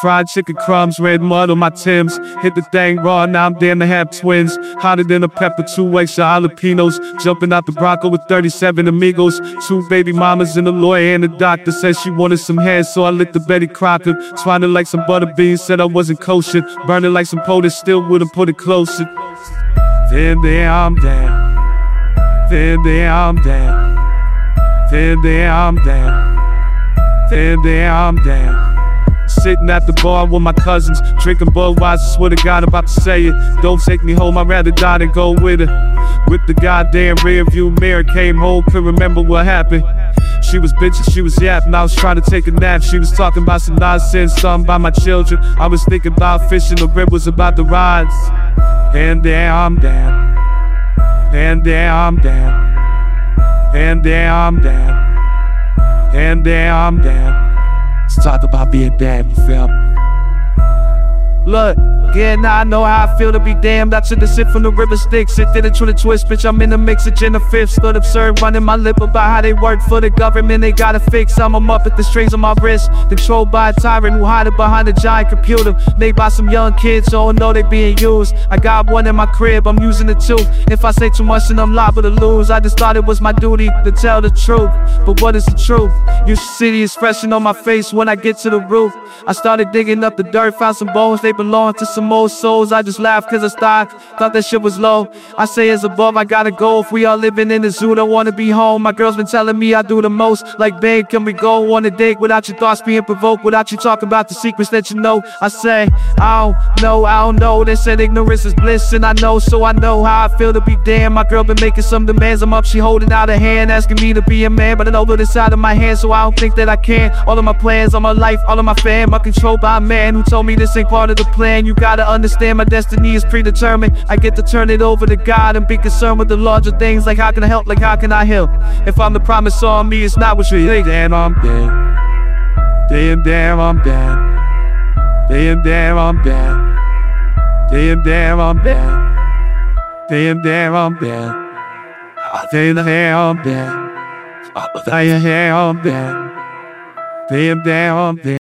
Fried chicken crumbs, red mud on my Timbs. Hit the thing raw, now I'm damn to have twins. Hotter than a pepper, two ways of jalapenos. Jumping out the Bronco with 37 amigos. Two baby mamas and a lawyer and a doctor. Said she wanted some hair, so I lit the Betty Crocker. Twining like some butter beans, said I wasn't kosher. Burning like some POTUS, still wouldn't put it closer. Then there I'm down. Then there I'm down. Then there I'm down. Then there I'm down. Sitting at the bar with my cousins, drinking Budweiser. Swear to God, I'm about to say it. Don't take me home, I'd rather die than go with her. With the goddamn rear view mirror, came home, couldn't remember what happened. She was bitching, she was yapping. I was trying to take a nap. She was talking about some nonsense, something about my children. I was thinking about fishing, the rib was about the rides. And there I'm down. And there I'm down. And there I'm down. And there I'm down. Talk about being bad, you feel me? Look, yeah, now I know how I feel to be damned. I took the sip from the river Styx. Sit did it to twist, bitch. I'm in the mix of gin fifth. Stood absurd, running my lip about how they work for the government. They gotta fix. I'm up at the strings on my wrist. Controlled by a tyrant who hide it behind a giant computer. Made by some young kids, I know they being used. I got one in my crib, I'm using it too. If I say too much, then I'm liable to lose. I just thought it was my duty to tell the truth. But what is the truth? Your city is freshening on my face when I get to the roof. I started digging up the dirt, found some bones, they belong to some old souls. I just laughed cause I thought, thought that shit was low. I say as above, I gotta go. If we all living in the zoo, don't wanna be home. My girl's been telling me I do the most. Like, babe, can we go on a date without your thoughts being provoked? Without you talking about the secrets that you know? I say, I don't know, I don't know. They said ignorance is bliss, and I know, so I know how I feel to be damn. My girl been making some demands. I'm up, she holding out her hand, asking me to be a man. But I know this out of my hand, so I don't think that I can. All of my plans, all my life, all of my fam, are controlled by a man who told me this ain't part of the plan. You gotta understand my destiny is predetermined. I get to turn it over to God and be concerned with the larger things like how can I help, like how can I help? If I'm the promise on me, it's not what you think. Damn, I'm dead. Damn, damn, I'm dead. Damn, damn, I'm dead. Damn, damn, I'm dead. Damn, damn, I'm dead. Damn, damn, I'm dead. Damn, damn, I'm dead. Damn, damn, I'm dead.